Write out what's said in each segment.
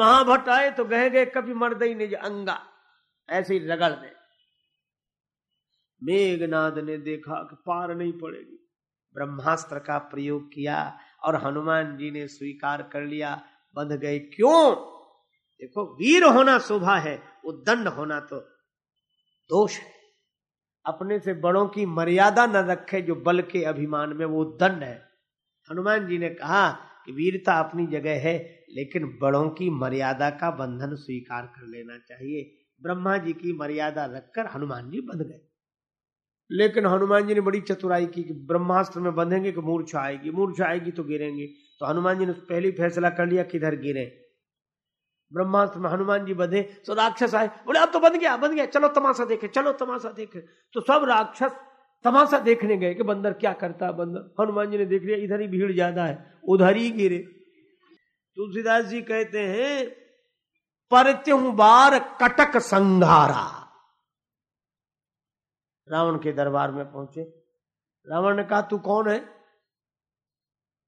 महाभट्ट आए तो गए गए, कभी मर्द ही निज अंगा। ऐसे ही रगड़ दे। मेघनाद ने देखा कि पार नहीं पड़ेगी। ब्रह्मास्त्र का प्रयोग किया और हनुमान जी ने स्वीकार कर लिया। बंध गए, क्यों? देखो, वीर होना शोभा है, उद्दंड होना तो दोष है। अपने से बड़ों की मर्यादा न रखे जो बल के अभिमान में वो दंड है। हनुमान जी ने कहा कि वीरता अपनी जगह है लेकिन बड़ों की मर्यादा का बंधन स्वीकार कर लेना चाहिए। ब्रह्मा जी की मर्यादा रखकर हनुमान जी बंध गए। लेकिन हनुमान जी ने बड़ी चतुराई की कि ब्रह्मास्त्र में बंधेंगे कि मूर्छा आएगी मूर्छा आएगी तो गिरेंगे। तो हनुमान जी ने पहले फैसला कर लिया किधर गिरे। ब्रह्मास्त्र में हनुमान जी बंधे तो राक्षस आए, बोले, अब तो बंध गया बंध गया, चलो तमाशा देखे, चलो तमाशा देखे। तो सब राक्षस तमाशा देखने गए कि बंदर क्या करता है, बंदर। हनुमान जी ने देख लिया, इधर ही भीड़ ज़्यादा है, उधर ही गिरे। तुलसीदास जी कहते हैं परत्यु बार कटक संघारा। रावण के दरबार में पहुँचे। रावण ने कहा, तू कौन है?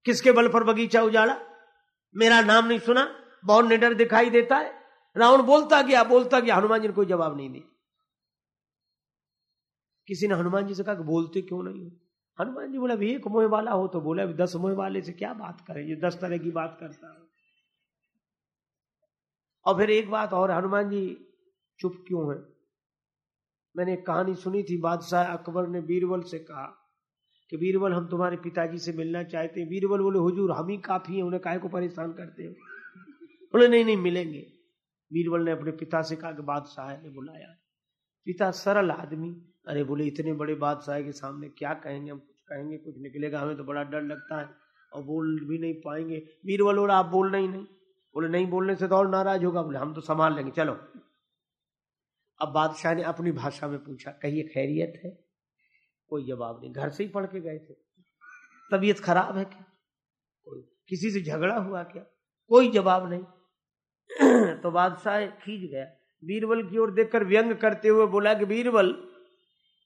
किसके बल पर बगीचा उजाड़ा? मेरा नाम नहीं सुना बहुत निडर दिखाई देता है। रावण बोलता गया बोलता गया, हनुमान जी ने कोई जवाब नहीं दिया। किसी ने हनुमान जी से कहा, बोलते क्यों नहीं हो? हनुमान जी बोला एक मोह वाला हो तो बोला दस मोह वाले से क्या बात करें? ये दस तरह की बात करता है। और फिर एक बात और, हनुमान जी चुप क्यों है? मैंने एक कहानी सुनी थी, बादशाह अकबर ने बीरबल से कहा कि बीरबल, हम तुम्हारे पिताजी से मिलना चाहते हैं। बीरबल बोले, हुजूर, हम ही काफ़ी हैं, उन्हें काय को परेशान करते हो? बोले, नहीं नहीं, मिलेंगे। बीरबल ने अपने पिता से कहा कि बादशाह ने बुलाया। पिता सरल आदमी, अरे बोले, इतने बड़े बादशाह के सामने क्या कहेंगे? हम कुछ कहेंगे, कुछ निकलेगा, हमें तो बड़ा डर लगता है, और बोल भी नहीं पाएँगे। बीरबल बोला, आप बोलना ही नहीं। बोले, नहीं बोलने से तो और नाराज़ होगा। बोले, हम तो संभाल लेंगे, चलो। अब बादशाह ने अपनी भाषा में पूछा, कहिए खैरियत है? कोई जवाब नहीं, घर से ही पढ़ के गए थे। तबीयत खराब है क्या? कोई, किसी से झगड़ा हुआ क्या? कोई जवाब नहीं। तो बादशाह खींच गया। बीरबल की ओर देखकर व्यंग करते हुए बोला कि, बीरबल,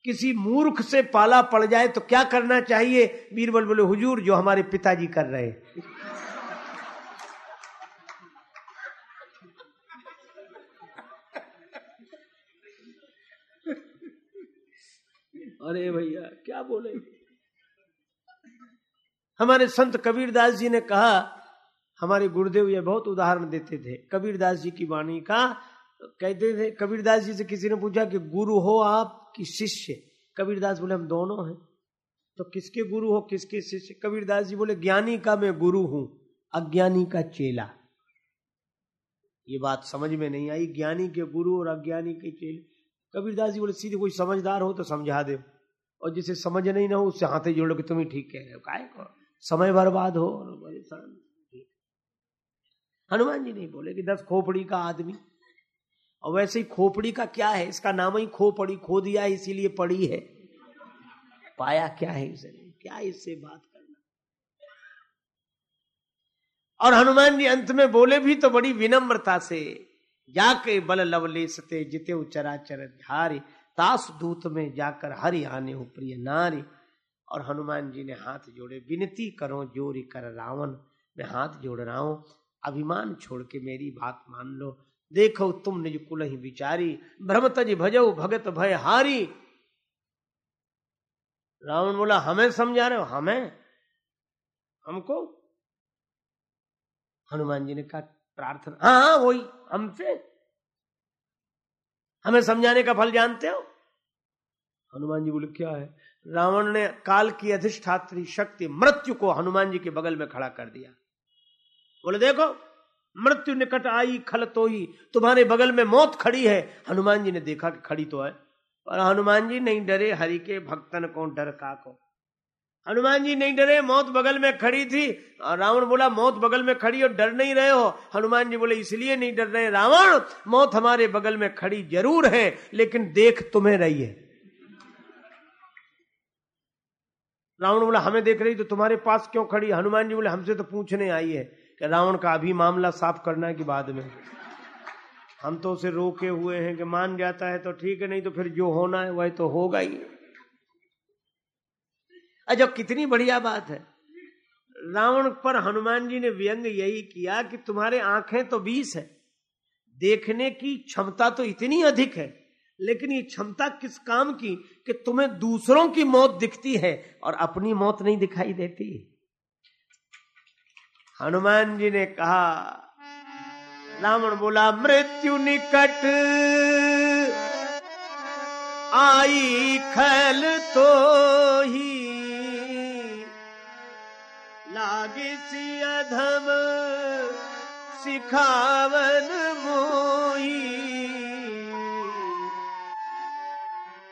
किसी मूर्ख से पाला पड़ जाए तो क्या करना चाहिए? बीरबल बोले, हुजूर जो हमारे पिताजी कर रहे अरे भैया, क्या बोले? हमारे संत कबीरदास जी ने कहा, हमारे गुरुदेव ये बहुत उदाहरण देते थे। कबीरदास जी की वाणी का कहते थे, कबीरदास जी से किसी ने पूछा कि, गुरु हो आप कि शिष्य? कबीरदास बोले, हम दोनों हैं। तो किसके गुरु हो, किसके शिष्य? कबीरदास जी बोले, ज्ञानी का मैं गुरु हूँ, अज्ञानी का चेला। ये बात समझ में नहीं आई, ज्ञानी के गुरु और अज्ञानी के चेले। कबीरदास जी बोले, सीधे कोई समझदार हो तो समझा दे। और जिसे समझ नहीं ना हो, उससे हाथे जोड़ो कि तुम ही ठीक कह रहे हो। काय को समय बर्बाद हो परेशान हनुमान जी नहीं बोले कि दस खोपड़ी का आदमी, और वैसे ही खोपड़ी का क्या है? इसका नाम ही खोपड़ी खो दिया इसीलिए पड़ी है। पाया क्या है इसे? क्या इससे बात करना? और हनुमान जी अंत में बोले भी तो बड़ी विनम्रता से जाके बल लवले सते, जिते चराचर धारी, तास दूत में जाकर हरि आने हो प्रिय नारी। और हनुमान जी ने हाथ जोड़े, विनती करो जोरी कर रावण। मैं हाथ जोड़ रहा हूँ, अभिमान छोड़ के मेरी बात मान लो। देखो तुम निज कुल ही विचारी, भ्रम तज भजो भगत भय हारी। रावण बोला, हमें समझा रहे हो? हमें? हमको? हनुमान जी ने कहा प्रार्थना। हाँ हाँ वही। हमसे हमें समझाने का फल जानते हो? हनुमान जी बोले क्या है? रावण ने काल की अधिष्ठात्री शक्ति मृत्यु को हनुमान जी के बगल में खड़ा कर दिया। बोले देखो मृत्यु निकट आई खल तो ही। तुम्हारे बगल में मौत खड़ी है। हनुमान जी ने देखा कि खड़ी तो है और हनुमान जी नहीं डरे हरि के भक्तन को डर का को हनुमान जी नहीं डरे, मौत बगल में खड़ी थी। और रावण बोला, मौत बगल में खड़ी और डर नहीं रहे हो? हनुमान जी बोले, इसलिए नहीं डर रहे रावण, मौत हमारे बगल में खड़ी ज़रूर है, लेकिन देख तुम्हें रही है। रावण बोला, हमें देख रही तो तुम्हारे पास क्यों खड़ी? हनुमान जी बोले, हमसे तो पूछने आई है कि रावण का अभी मामला साफ़ करना है कि बाद में? हम तो उसे रोके हुए हैं कि मान जाता है तो ठीक है, नहीं तो फिर जो होना है वह तो होगा ही। अच्छा कितनी बढ़िया बात है। रावण पर हनुमान जी ने व्यंग यही किया कि तुम्हारे आँखें तो बीस है। देखने की क्षमता तो इतनी अधिक है, लेकिन ये क्षमता किस काम की कि तुम्हें दूसरों की मौत दिखती है और अपनी मौत नहीं दिखाई देती। हनुमान जी ने कहा, रावण बोला, मृत्यु निकट आई खल तो ही अधम सिखावन मोई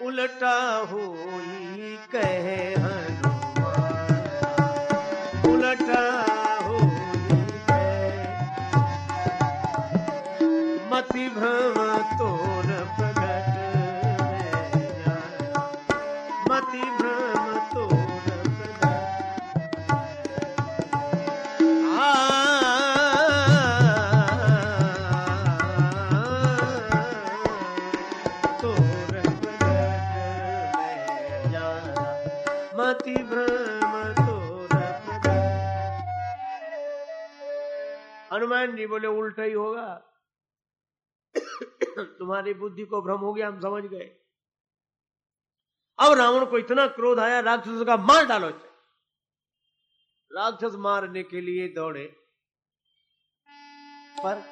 उलटा होई कहे उल्टा ही होगा। तुम्हारी बुद्धि को भ्रम हो गया, हम समझ गए। अब रावण को इतना क्रोध आया, राक्षस का मार डालो। राक्षस मारने के लिए दौड़े। पर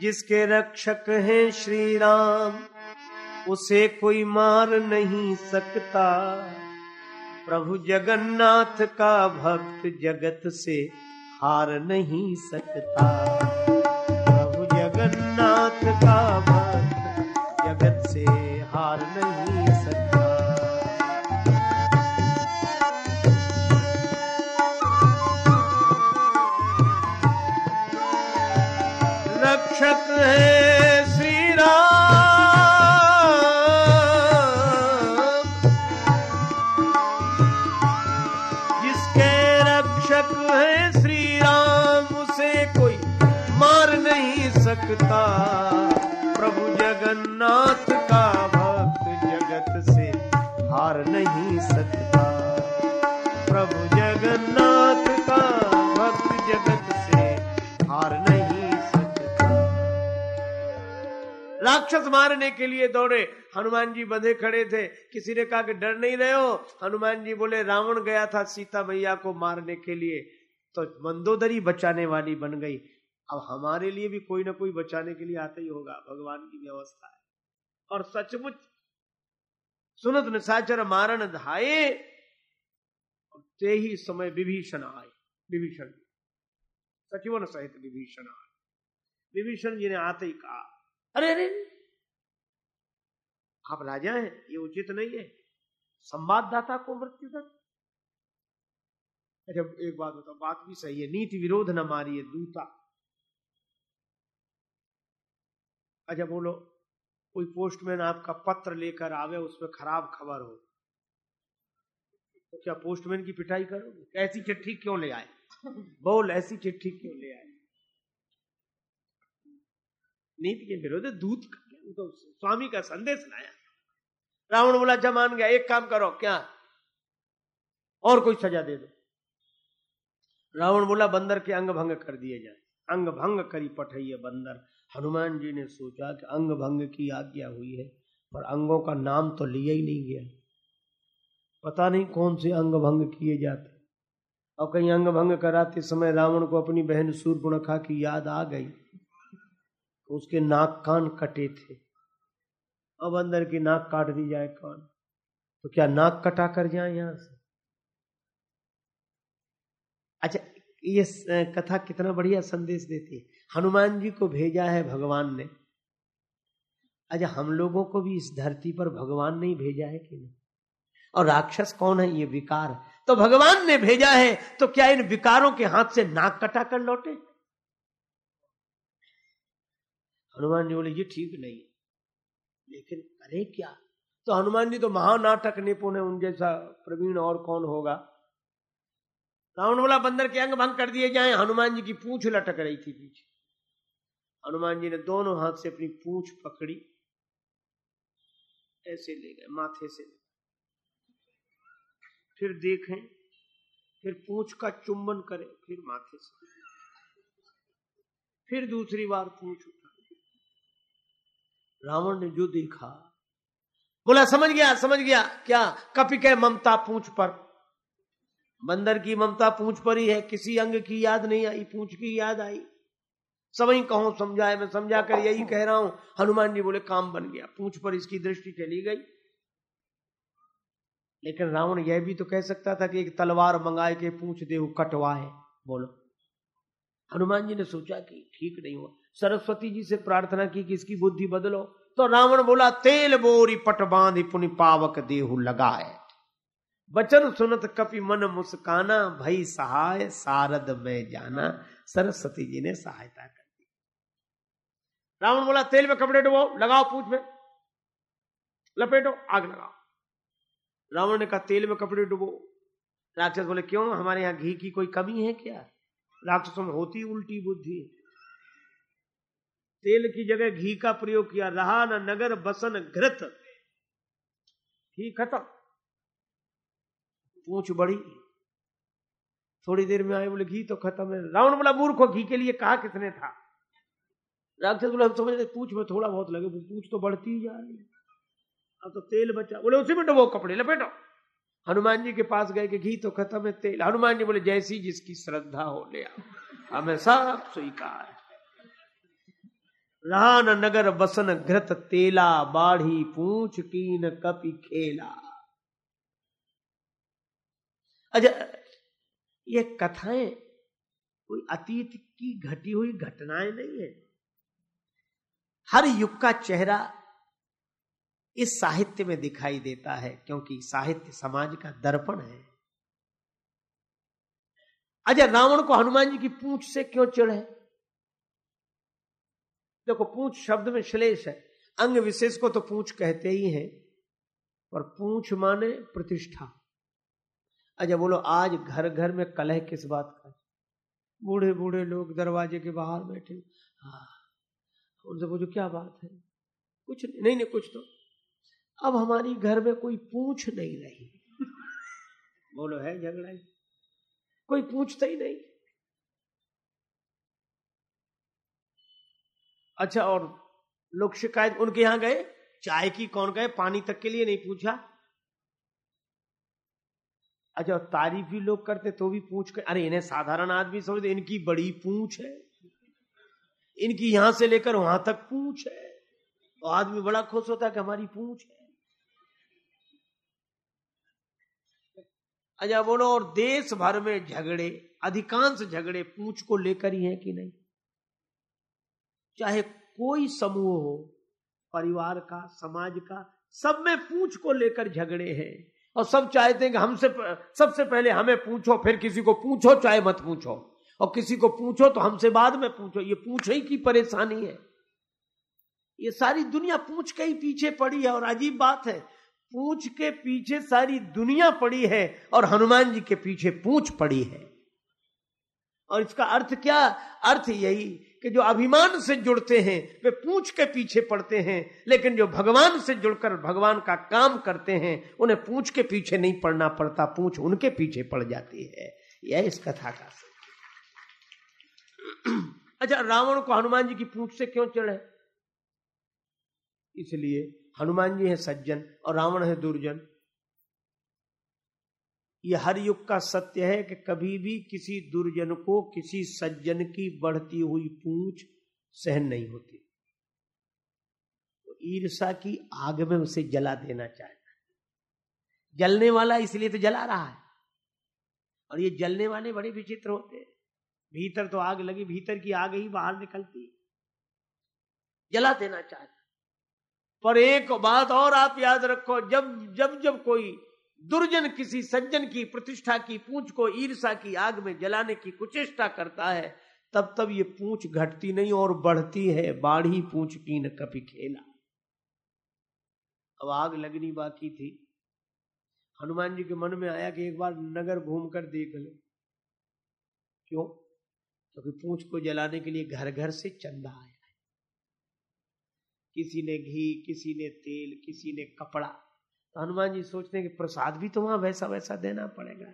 जिसके रक्षक हैं श्री राम उसे कोई मार नहीं सकता। प्रभु जगन्नाथ का भक्त जगत से हार नहीं सकता। राक्षस मारने के लिए दौड़े। हनुमान जी बंधे खड़े थे। किसी ने कहा कि डर नहीं रहे हो? हनुमान जी बोले, रावण गया था सीता मैया को मारने के लिए। तो मंदोदरी बचाने वाली बन गई। अब हमारे लिए भी कोई ना कोई बचाने के लिए आता ही होगा। भगवान की व्यवस्था है। और सचमुच सुनत निशाचर मारण धाये ते ही समय विभीषण आए। विभीषण सचिवन सहित विभीषण आए। विभीषण जी ने आते ही कहा अरे अरे। आप राजा हैं, ये उचित नहीं है। संवाददाता को मृत्यु तक अच्छा एक बात बताओ, बात भी सही है, नीति विरोध न मारिए, दूता। अच्छा बोलो, कोई पोस्टमैन आपका पत्र लेकर आवे उसमें खराब खबर हो तो क्या पोस्टमैन की पिटाई करोगे? ऐसी चिट्ठी क्यों ले आए? बोल, ऐसी चिट्ठी क्यों ले आए नीति के विरोध दूत तो स्वामी का संदेश लाया। रावण बोला अच्छा मान गया, एक काम करो, क्या? और कोई सजा दे दो। रावण बोला, बंदर के अंग भंग कर दिए जाए। अंग भंग करी पठैया बंदर। हनुमान जी ने सोचा कि अंग भंग की आज्ञा हुई है, पर अंगों का नाम तो लिया ही नहीं गया। पता नहीं कौन से अंग भंग किए जाते। और कहीं अंग भंग कराते समय रावण को अपनी बहन सूर्पणखा की याद आ गई। तो उसके नाक कान कटे थे। अब अंदर की नाक काट दी जाए कान तो क्या नाक कटा कर जाए यहाँ से? अच्छा ये कथा कितना बढ़िया संदेश देती है। हनुमान जी को भेजा है भगवान ने। अच्छा हम लोगों को भी इस धरती पर भगवान ने भेजा है कि नहीं? और राक्षस कौन है ये विकार? तो भगवान ने भेजा है तो क्या इन विकारों के हाथ से नाक कटा कर लौटे? हनुमान जी बोले, ये ठीक नहीं लेकिन करें क्या? तो हनुमान जी तो महानाटक निपुण है उन जैसा प्रवीण और कौन होगा? रावण बोला, बंदर के अंग भंग कर दिए जाए। हनुमान जी की पूछ लटक रही थी पीछे। हनुमान जी ने दोनों हाथ से अपनी पूछ पकड़ी, ऐसे ले गए, माथे से फिर देखें, फिर पूछ का चुंबन करें, फिर माथे से। फिर दूसरी बार पूछ रावण ने जो देखा, बोला, समझ गया समझ गया, क्या कपि के ममता पूछ पर? बंदर की ममता पूछ पर ही है, किसी अंग की याद नहीं आई, पूछ की याद आई। ही कहो, समझाए, मैं समझा कर यही कह रहा हूँ। हनुमान जी बोले, काम बन गया, पूछ पर इसकी दृष्टि चली गई। लेकिन रावण यह भी तो कह सकता था कि एक तलवार मंगाए के पूछ दे कटवाए, बोलो। हनुमान जी ने सोचा कि ठीक नहीं हुआ। सरस्वती जी से प्रार्थना की कि इसकी बुद्धि बदलो। तो रावण बोला, तेल बोरी पट बाँध पुनि पावक देहु लगाए। बचन सुनत कपि मन मुस्काना, भई सहाय सारद में जाना। सरस्वती जी ने सहायता कर दी। रावण बोला, तेल में कपड़े डुबो, लगाओ पूछ में। लपेटो, आग लगाओ। रावण ने कहा, तेल में कपड़े डुबो। राक्षस बोले, क्यों? हमारे यहाँ घी की कोई कमी है क्या? राक्षसों में होती उल्टी बुद्धि। तेल की जगह घी का प्रयोग किया रहा न नगर बसन घृत। घी खत्म। पूछ बड़ी थोड़ी देर में आए, बोले, घी तो खत्म है। रावण बोला, मूर्ख घी के लिए कहा किसने था? राक्षस बोले, हम समझ रहे, पूछ में थोड़ा बहुत लगे, पूछ तो बढ़ती ही जा रही अब तो तेल बचा। बोले, उसी में डबो कपड़े, लपेटो। हनुमान जी के पास गए कि घी तो खत्म है, तेल। हनुमान जी बोले, जैसी जिसकी श्रद्धा हो ले हमें सब स्वीकार। रहा न नगर बसन घृत तेला, बाढ़ी पूछ कीन कपि खेला। अच्छा ये कथाएँ, कोई अतीत की घटी हुई घटनाएँ नहीं है। हर युग का चेहरा इस साहित्य में दिखाई देता है क्योंकि साहित्य समाज का दर्पण है। अजय रावण को हनुमान जी की पूंछ से क्यों है? देखो पूंछ शब्द में श्लेष है। अंग विशेष को तो पूंछ कहते ही हैं पर पूंछ माने प्रतिष्ठा। अच्छा बोलो आज घर घर में कलह किस बात का बूढ़े बूढ़े लोग दरवाजे के बाहर बैठे। हाँ उनसे पूछो क्या बात है? कुछ नहीं, नहीं कुछ तो। अब हमारी घर में कोई पूछ नहीं रही। बोलो है झगड़ा कोई पूछता ही नहीं। अच्छा और लोग शिकायत उनके यहाँ गए? चाय की कौन गए? पानी तक के लिए नहीं पूछा? अच्छा तारीफ़ भी लोग करते तो भी पूछ कर अरे इन्हें साधारण आदमी समझते इनकी बड़ी पूछ है। इनकी यहाँ से लेकर वहाँ तक पूछ है। तो आदमी बड़ा खुश होता है कि हमारी पूछ है। बोलो, और देश भर में झगड़े, अधिकांश झगड़े पूछ को लेकर ही हैं कि नहीं? चाहे कोई समूह हो, परिवार का, समाज का, सब में पूछ को लेकर झगड़े हैं। और सब चाहते हैं कि हमसे सबसे पहले हमें पूछो, फिर किसी को पूछो, चाहे मत पूछो। और किसी को पूछो तो हमसे बाद में पूछो। ये पूछ ही की परेशानी है। ये सारी दुनिया पूछ के ही पीछे पड़ी है, और अजीब बात है पूछ के पीछे सारी दुनिया पड़ी है और हनुमान जी के पीछे पूछ पड़ी है। और इसका अर्थ क्या? अर्थ यही कि जो अभिमान से जुड़ते हैं, वे पूछ के पीछे पड़ते हैं, लेकिन जो भगवान से जुड़कर भगवान का काम करते हैं, उन्हें पूछ के पीछे नहीं पड़ना पड़ता, पूछ उनके पीछे पड़ जाती है। यह इस कथा का अच्छा रावण को हनुमान जी की पूछ से क्यों चढ़े? इसलिए हनुमान जी है सज्जन और रावण है दुर्जन। यह हर युग का सत्य है कि कभी भी किसी दुर्जन को किसी सज्जन की बढ़ती हुई पूछ सहन नहीं होती। तो ईर्षा की आग में उसे जला देना चाहता जलने वाला इसलिए तो जला रहा है। और ये जलने वाले बड़े विचित्र होते हैं। भीतर तो आग लगी, भीतर की आग ही बाहर निकलती जला देना चाहता पर एक बात और आप याद रखो, जब जब जब कोई दुर्जन किसी सज्जन की प्रतिष्ठा की, पूंछ को ईर्षा की आग में जलाने की कुचेष्टा करता है, तब तब ये पूंछ घटती नहीं और बढ़ती है, बाढ़ी पूंछ की न कभी खेला। अब आग लगनी बाकी थी। हनुमान जी के मन में आया कि एक बार नगर घूमकर देख लो। क्यों? क्योंकि तो पूंछ को जलाने के लिए घर घर से चंदा आया। किसी ने घी, किसी ने तेल, किसी ने कपड़ा। तो हनुमान जी सोचते हैं कि प्रसाद भी तो वहाँ वैसा वैसा देना पड़ेगा।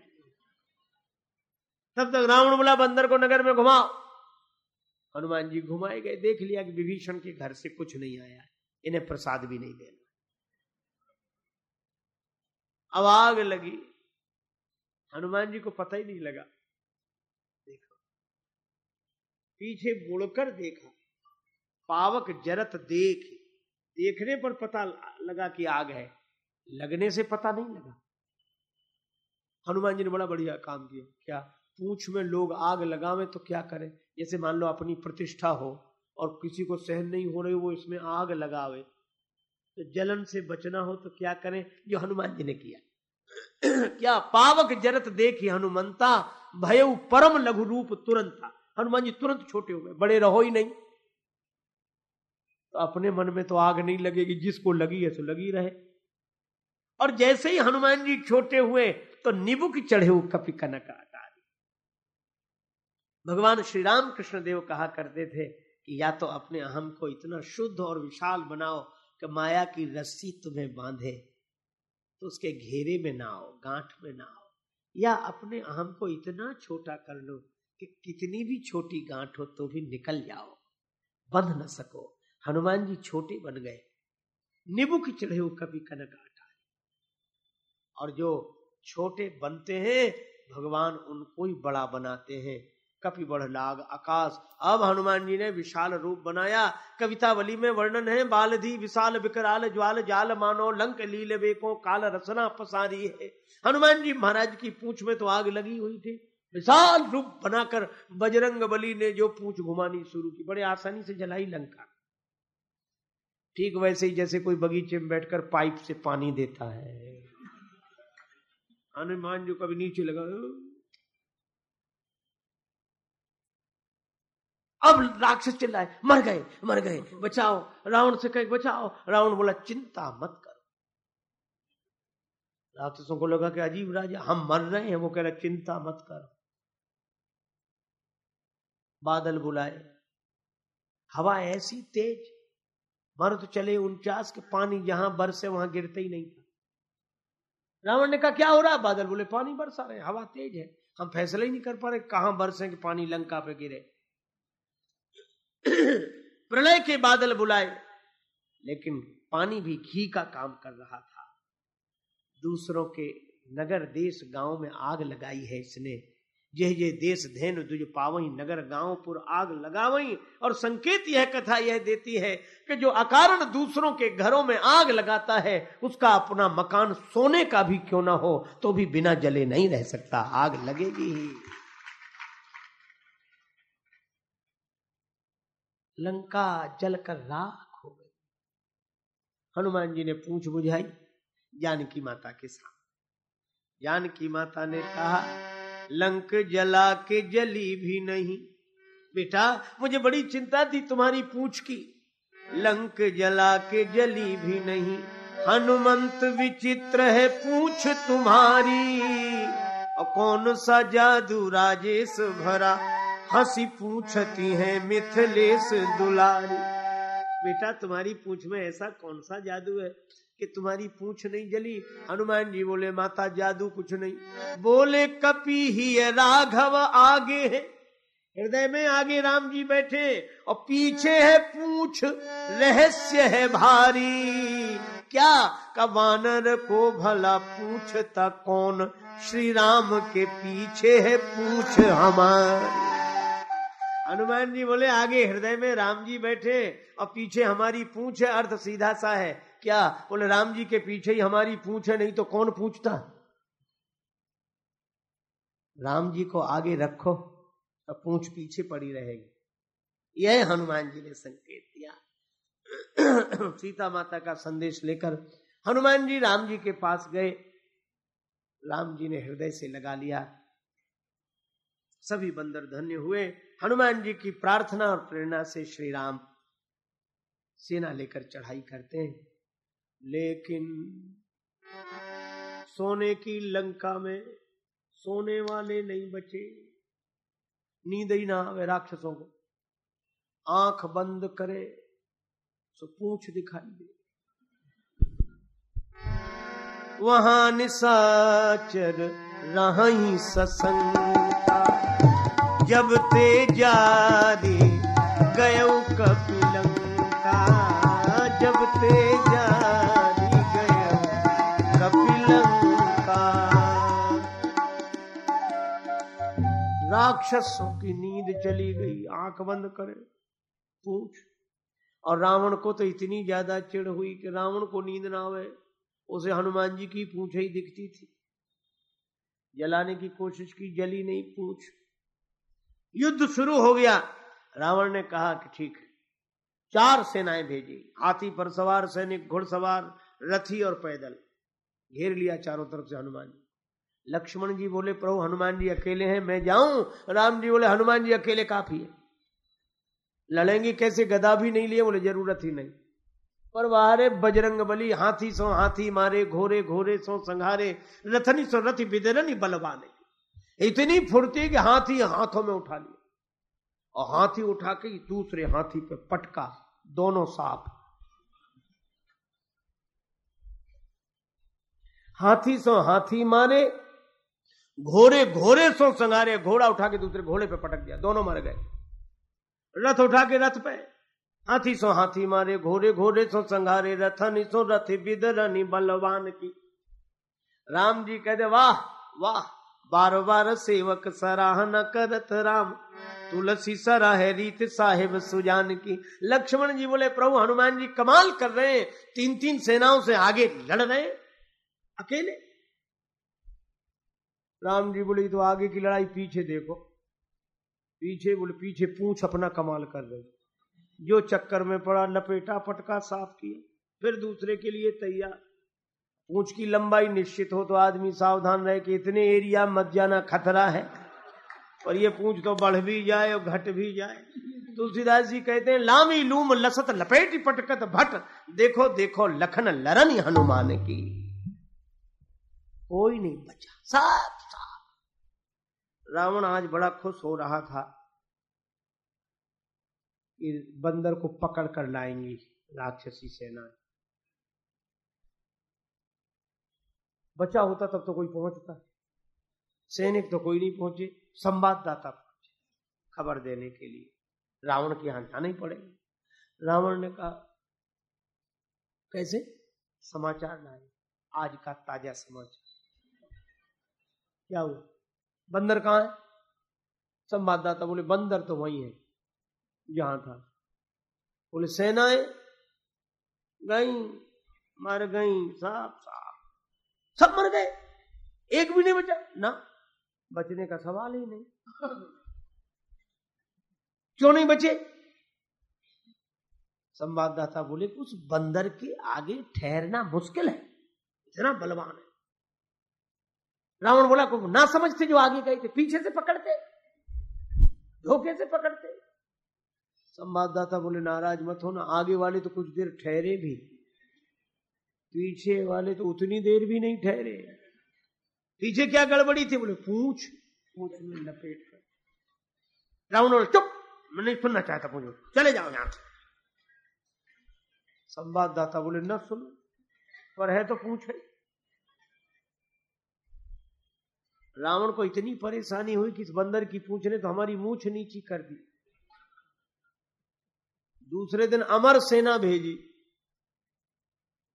तब तक रावण बोला, बंदर को नगर में घुमाओ। हनुमान जी घुमाए गए। देख लिया कि विभीषण के घर से कुछ नहीं आया। इन्हें प्रसाद भी नहीं देना। अब आग लगी। हनुमान जी को पता ही नहीं लगा। देखो। पीछे मुड़कर देखा। पावक जरत देख। देखने पर पता लगा कि आग है। लगने से पता नहीं लगा। हनुमान जी ने बड़ा बढ़िया काम किया। क्या पूछ में लोग आग लगावे तो क्या करें? जैसे मान लो अपनी प्रतिष्ठा हो और किसी को सहन नहीं हो रही वो इसमें आग लगावे। तो जलन से बचना हो तो क्या करें? जो हनुमान जी ने किया। क्या पावक जरत देखी हनुमंता? भय परम लघु रूप तुरंत। था हनुमान जी तुरंत छोटे हो गए। बड़े रहो ही नहीं। अपने मन में तो आग नहीं लगेगी, जिसको लगी है तो लगी रहे। और जैसे ही हनुमान जी छोटे हुए तो निबुक चढ़े हुए कपि कनक दी भगवान श्री राम कृष्ण देव कहा करते थे कि या तो अपने अहम को इतना शुद्ध और विशाल बनाओ कि माया की रस्सी तुम्हें बांधे तो उसके घेरे में ना आओ गांठ में ना आओ या अपने अहम को इतना छोटा कर लो कि कितनी भी छोटी गांठ हो तो भी निकल जाओ, बंध न सको। हनुमान जी छोटे बन गए। निबुक चढ़े हो कभी कनक आटा और जो छोटे बनते हैं, भगवान उनको ही बड़ा बनाते हैं। कपि बढ़ लाग आकाश। अब हनुमान जी ने विशाल रूप बनाया। कवितावली में वर्णन है, बालधी विशाल विकराल ज्वाल जाल मानो, लंक लील बेको काल रसना पसारी है। हनुमान जी महाराज की पूछ में तो आग लगी हुई थी। विशाल रूप बनाकर बजरंग बली ने जो पूछ घुमानी शुरू की, बड़े आसानी से जलाई लंका। ठीक वैसे ही जैसे कोई बगीचे में बैठकर पाइप से पानी देता है। हनुमान जो कभी नीचे लगा, अब राक्षस चिल्लाए, मर गए मर गए, बचाओ, रावण से कहे, बचाओ। रावण बोला, चिंता मत करो। राक्षसों को लगा कि अजीब राजा, हम मर रहे हैं, वो कह रहे, चिंता मत करो। बादल बुलाए, हवा ऐसी तेज मर तो चले उनचास के पानी जहाँ बरसे वहाँ गिरते ही नहीं था। रावण ने कहा, क्या हो रहा है बादल? बोले, पानी बरसा रहे हवा तेज है। हम फैसला ही नहीं कर पा रहे, कहाँ बरसे कि पानी लंका पे गिरे? प्रलय के बादल बुलाए, लेकिन पानी भी घी का काम कर रहा था। दूसरों के नगर देश गाँव में आग लगाई है इसने। ये ये देश धैन दुज पावई, नगर गाँव पुर आग लगावई। और संकेत यह कथा यह देती है कि जो अकारण दूसरों के घरों में आग लगाता है, उसका अपना मकान सोने का भी क्यों ना हो तो भी बिना जले नहीं रह सकता, आग लगेगी ही। लंका जलकर राख हो गई। हनुमान जी ने पूछ बुझाई, जानकी माता के साथ जानकी माता ने कहा लंक जला के जली भी नहीं। बेटा, मुझे बड़ी चिंता थी तुम्हारी पूछ की। लंक जला के जली भी नहीं। हनुमंत विचित्र है पूछ तुम्हारी। और कौन सा जादू राजेश भरा? हँसी पूछती है मिथिलेश दुलारी। बेटा, तुम्हारी पूछ में ऐसा कौन सा जादू है? कि तुम्हारी पूछ नहीं जली। हनुमान जी बोले, माता, जादू कुछ नहीं। बोले, कपी ही है, राघव आगे है। हृदय में आगे राम जी बैठे, और पीछे है पूछ, रहस्य है भारी। क्या का वानर को भला पूछता कौन? श्री राम के पीछे है पूछ हमारी। हनुमान जी बोले, आगे हृदय में राम जी बैठे, और पीछे हमारी पूछ है, अर्थ सीधा सा है। क्या? बोले, राम जी के पीछे ही हमारी पूछ है, नहीं तो कौन पूछता? राम जी को आगे रखो तो पूछ पीछे पड़ी रहेगी। यह हनुमान जी ने संकेत दिया। सीता माता का संदेश लेकर हनुमान जी राम जी के पास गए। राम जी ने हृदय से लगा लिया। सभी बंदर धन्य हुए। हनुमान जी की प्रार्थना और प्रेरणा से श्री राम सेना लेकर चढ़ाई करते हैं। लेकिन सोने की लंका में सोने वाले नहीं बचे। नींद ही ना आवे राक्षसों को। आँख बंद करे तो पूछ दिखाई दे। वहाँ निशाचर रही ससंग जब ते जारी गय कपिलंका राक्षसों की नींद चली गई। आँख बंद करे, पूछ। और रावण को तो इतनी ज़्यादा चिड़ हुई कि रावण को नींद ना आवे। उसे हनुमान जी की पूछ ही दिखती थी। जलाने की कोशिश की, जली नहीं, पूछ। युद्ध शुरू हो गया। रावण ने कहा कि ठीक है। चार सेनाएँ भेजी। हाथी पर सवार सैनिक, घुड़सवार, रथी और पैदल। घेर लिया चारों तरफ़ से हनुमान जी। लक्ष्मण जी बोले, प्रभु, हनुमान जी अकेले हैं, मैं जाऊँ? राम जी बोले, हनुमान जी अकेले काफ़ी है। लड़ेंगे कैसे? गदा भी नहीं लिए, बोले, ज़रूरत ही नहीं। पर वारे बजरंग बली, हाथी सो हाथी मारे, घोरे घोरे सो संघारे रथनी सो रथी बिदरनी बलवाने। इतनी फुर्ती कि हाथी हाथों में उठा लिया और हाथी उठा के दूसरे हाथी पे पटका, दोनों साफ़। हाथी सो हाथी मारे घोड़े घोड़े सो संगारे, घोड़ा उठा के दूसरे घोड़े पे पटक दिया, दोनों मर गए। रथ उठा के रथ पे, हाथी सो हाथी मारे, घोड़े घोड़े सो संघारे रथनी सो रथ बिदरनी बलवान की। राम जी कहते, वाह वाह बार बार सेवक सराहना करत राम, तुलसी सरा है रीत साहेब सुजान की। लक्ष्मण जी बोले, प्रभु हनुमान जी कमाल कर रहे हैं तीन तीन सेनाओं से आगे लड़ रहे हैं, अकेले? राम जी बोले तो आगे की लड़ाई पीछे देखो। पीछे बोले, पीछे पूछ अपना कमाल कर रही जो चक्कर में पड़ा, लपेटा पटका साफ़ किया, फिर दूसरे के लिए तैयार। पूछ की लंबाई निश्चित हो तो आदमी सावधान रहे कि इतने एरिया मत जाना, खतरा है। और ये पूछ तो बढ़ भी जाए और घट भी जाए। तुलसीदास जी कहते हैं, लामी लूम लसत लपेटी पटकत भट। देखो देखो, लखन लरन हनुमान की। कोई नहीं बचा। सब रावण आज बड़ा खुश हो रहा था कि बंदर को पकड़ कर लाएँगी राक्षसी सेना। बचा होता तब तो कोई पहुँचता। सैनिक तो कोई नहीं पहुँचे, संवाददाता पहुँचे, खबर देने के लिए। रावण के यहाँ जाना ही पड़ेगा। रावण ने कहा, कैसे? समाचार लाए आज का ताज़ा समाचार। क्या हुआ? बंदर कहाँ है? संवाददाता बोले, बंदर तो वही है जहाँ था। बोले, सेनाएँ गई, मर गई, साफ़ साफ़। सब मर गए। एक भी नहीं बचा। ना, बचने का सवाल ही नहीं। क्यों नहीं बचे? संवाददाता बोले, उस बंदर के आगे ठहरना मुश्किल है। इतना बलवान है। रावण बोला ना समझते जो आगे गए थे, पीछे से पकड़ते, धोखे से पकड़ते. संवाददाता बोले, नाराज़ मत हो ना आगे वाले तो कुछ देर ठहरे भी, पीछे वाले तो उतनी देर भी नहीं ठहरे. पीछे क्या गड़बड़ी थी, बोले, पूछ पूछ में लपेट कर. रावण बोले, चुप, मैं नहीं सुनना चाहता पूछो चले जाओ यहाँ संवाददाता बोले, न सुनो, पर है तो पूछ है। रावण को इतनी परेशानी हुई कि इस बंदर की पूछ ने तो हमारी मूछ नीची कर दी। दूसरे दिन अमर सेना भेजी।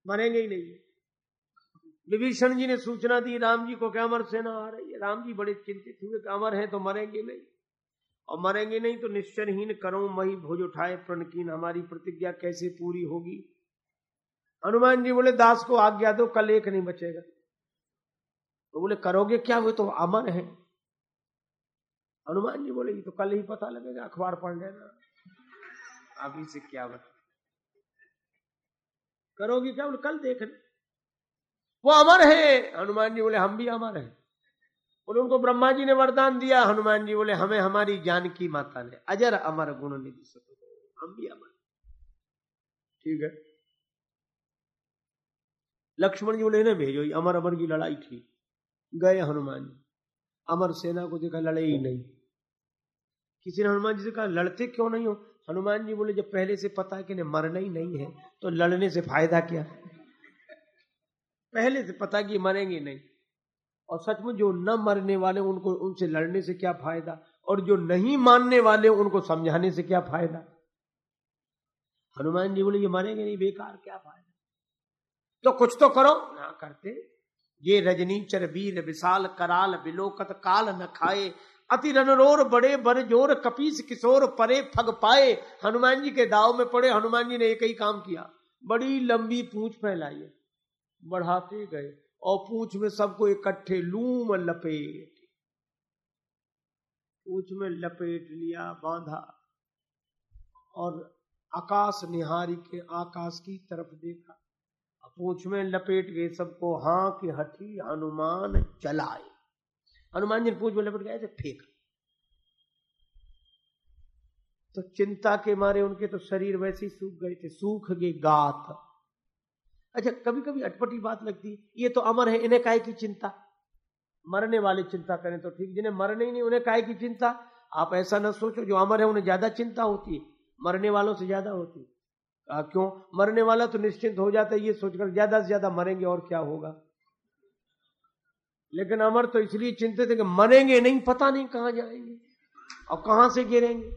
मरेंगे ही नहीं। विभीषण जी ने सूचना दी, राम जी को क्या अमर सेना आ रही है? राम जी बड़े चिंतित हुए कि अमर है तो मरेंगे नहीं। और मरेंगे नहीं तो निश्चरहीन करो, मही भोज उठाए प्रणकीन, हमारी प्रतिज्ञा कैसे पूरी होगी? हनुमान जी बोले, दास को आज्ञा दो, कल एक नहीं बचेगा। तो बोले, करोगे क्या वो? तो अमर है। हनुमान जी बोले, ये तो कल ही पता लगेगा, अखबार पढ़ लेना। अभी से क्या बता करोगे क्या? बोले, कल देख वो अमर है। हनुमान जी बोले, हम भी अमर हैं। बोले, उनको ब्रह्मा जी ने वरदान दिया। हनुमान जी बोले, हमें हमारी ज्ञान जानकी माता ने अजर अमर गुण निधि सको हम भी अमर ठीक है। लक्ष्मण जी बोले भेजो अमर अमर की लड़ाई थी। गए हनुमान जी। अमर सेना को देखा लड़े ही नहीं। किसी ने हनुमान जी से कहा, लड़ते क्यों नहीं हो? हनुमान जी बोले, जब पहले से पता है कि मरना ही नहीं है तो लड़ने से फ़ायदा क्या? पहले से पता कि मरेंगे नहीं। और सचमुच जो न मरने वाले उनको, उनसे लड़ने से क्या फ़ायदा? और जो नहीं मानने वाले उनको समझाने से क्या फ़ायदा? हनुमान जी बोले, ये मरेंगे नहीं, बेकार, क्या फ़ायदा? तो कुछ तो करो। ना करते। ये रजनीचर वीर विशाल कराल बिलोकत काल न खाए। अति रनरोर बड़े बर ज़ोर कपीस किशोर परे फग पाए। हनुमान जी के दाव में पड़े, हनुमान जी ने एक ही काम किया। बड़ी लंबी पूछ फैलाई बढ़ाते गए और पूछ में सबको इकट्ठे लूम लपेट। पूछ में लपेट लिया, बांधा। और आकाश निहारी के आकाश की तरफ़ देखा। पूछ में लपेट गए सबको हाँ कि हठी हनुमान चलाए। हनुमान जी ने पूछ में लपेट गए थे फेंक। तो चिंता के मारे उनके तो शरीर वैसे ही सूख गए थे, सूख गए गात। अच्छा कभी कभी अटपटी बात लगती, ये तो अमर है, इन्हें काय की चिंता? मरने वाले चिंता करें तो ठीक, जिन्हें मरने ही नहीं, उन्हें काय की चिंता? आप ऐसा ना सोचो, जो अमर है, उन्हें ज़्यादा चिंता होती है, मरने वालों से ज़्यादा होती है। आ, क्यों? मरने वाला तो निश्चिंत हो जाता है ये सोचकर ज़्यादा से ज़्यादा मरेंगे और क्या होगा? लेकिन अमर तो इसलिए चिंतित है कि मरेंगे नहीं पता नहीं कहाँ जाएँगे और कहाँ से गिरेंगे।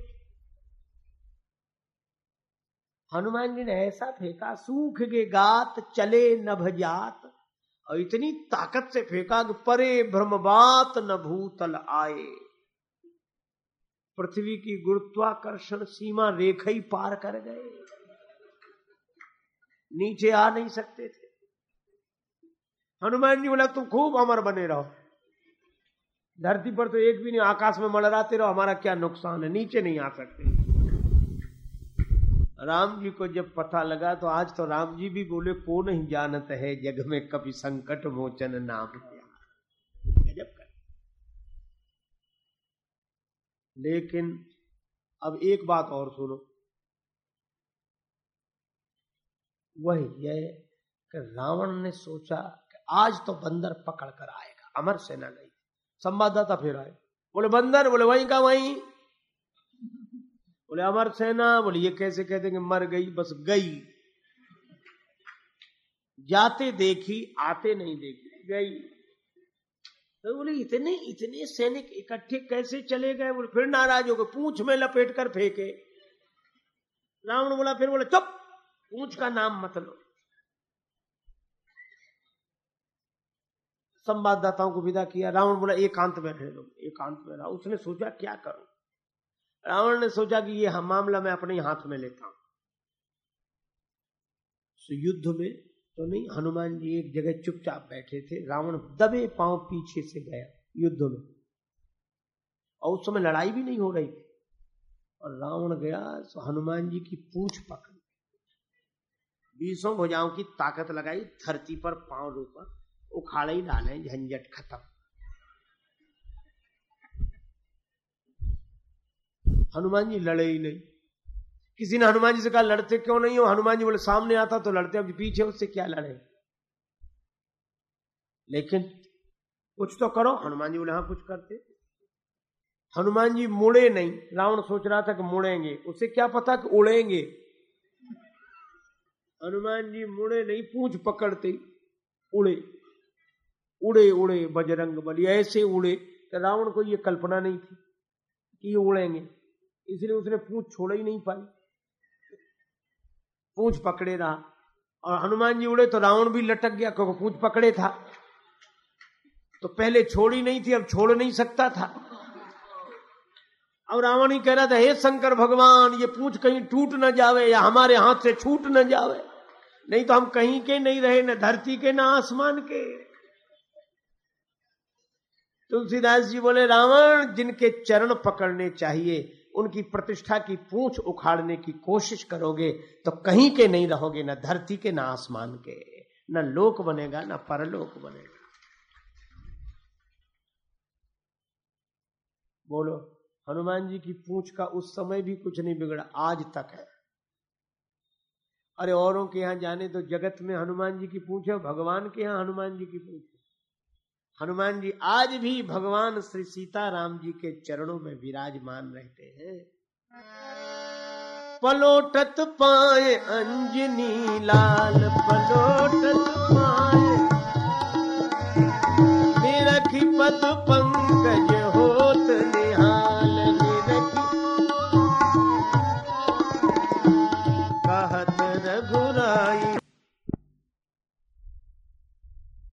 हनुमान जी ने ऐसा फेंका सूख गे गात चले नभ जात और इतनी ताकत से फेंका कि परे ब्रह्मबात न भूतल आए। पृथ्वी की गुरुत्वाकर्षण सीमा रेखा ही पार कर गए। नीचे आ नहीं सकते थे। हनुमान जी बोला, तुम खूब अमर बने रहो। धरती पर तो एक भी नहीं, आकाश में मड़राते रहो, हमारा क्या नुकसान है? नीचे नहीं आ सकते। राम जी को जब पता लगा तो आज तो राम जी भी बोले को नहीं जानत है जग में कभी संकट मोचन नाम गजब लेकिन अब एक बात और सुनो। वह यह कि रावण ने सोचा कि आज तो बंदर पकड़ कर आएगा, अमर सेना गई संवाददाता फिर आए, बोले, बंदर? बोले, वहीं का वहीं। बोले, अमर सेना? बोले, ये कैसे कहते कि मर गई, बस गई। जाते देखी, आते नहीं देखी, गई। तो बोले, इतने इतने सैनिक इकट्ठे कैसे चले गए? बोले, फिर नाराज़ हो गए, पूछ में लपेट कर फेंके। रावण बोला, फिर बोले, चुप पूछ का नाम मत लो। संवाददाताओं को विदा किया। रावण बोला, एकांत में रह लो, एकांत में रहा। उसने सोचा, क्या करूँ? रावण ने सोचा कि यह मामला मैं अपने हाथ में लेता हूँ। तो युद्ध में तो नहीं, हनुमान जी एक जगह चुपचाप बैठे थे। रावण दबे पाँव पीछे से गया युद्ध में। और उस समय लड़ाई भी नहीं हो रही थी। और रावण गया तो हनुमान जी की पूछ पकड़। बीसों भुजाओं की ताकत लगाई, धरती पर पाँव रूपर उखाड़े ही डाले, झंझट खत्म। हनुमान जी लड़े ही नहीं। किसी ने हनुमान जी से कहा, लड़ते क्यों नहीं हो? हनुमान जी बोले, सामने आता तो लड़ते, अब पीछे उससे क्या लड़े? लेकिन कुछ तो करो। हनुमान जी बोले हाँ कुछ करते। हनुमान जी मुड़े नहीं। रावण सोच रहा था कि मुड़ेंगे। उसे क्या पता कि उड़ेंगे। हनुमान जी मुड़े नहीं, पूछ पकड़ते, उड़े। उड़े उड़े, बजरंग बली, ऐसे उड़े तो रावण को ये कल्पना नहीं थी कि ये उड़ेंगे। इसलिए उसने पूछ छोड़ ही नहीं पाई। पूछ पकड़े रहा। और हनुमान जी उड़े तो रावण भी लटक गया, क्योंकि पूछ पकड़े था। तो पहले छोड़ी नहीं थी, अब छोड़ नहीं सकता था। अब रावण ही कह रहा था, हे शंकर भगवान, ये पूछ कहीं टूट न जावे या हमारे हाथ से छूट न जावे। नहीं तो हम कहीं के नहीं रहे, न धरती के, न आसमान के। तुलसीदास जी बोले, रावण, जिनके चरण पकड़ने चाहिए, उनकी प्रतिष्ठा की पूछ उखाड़ने की कोशिश करोगे तो कहीं के नहीं रहोगे, ना धरती के, ना आसमान के। न लोक बनेगा, ना परलोक बनेगा। बोलो हनुमान जी की पूछ का उस समय भी कुछ नहीं बिगड़ा, आज तक है। अरे औरों के यहाँ जाने तो जगत में हनुमान जी की पूछ है भगवान के यहाँ हनुमान जी की पूछ है। हनुमान जी आज भी भगवान श्री सीताराम जी के चरणों में विराजमान रहते हैं। पलोटत पाए अंजनी लाल, पलोटत पाए। मेरा पद पंकज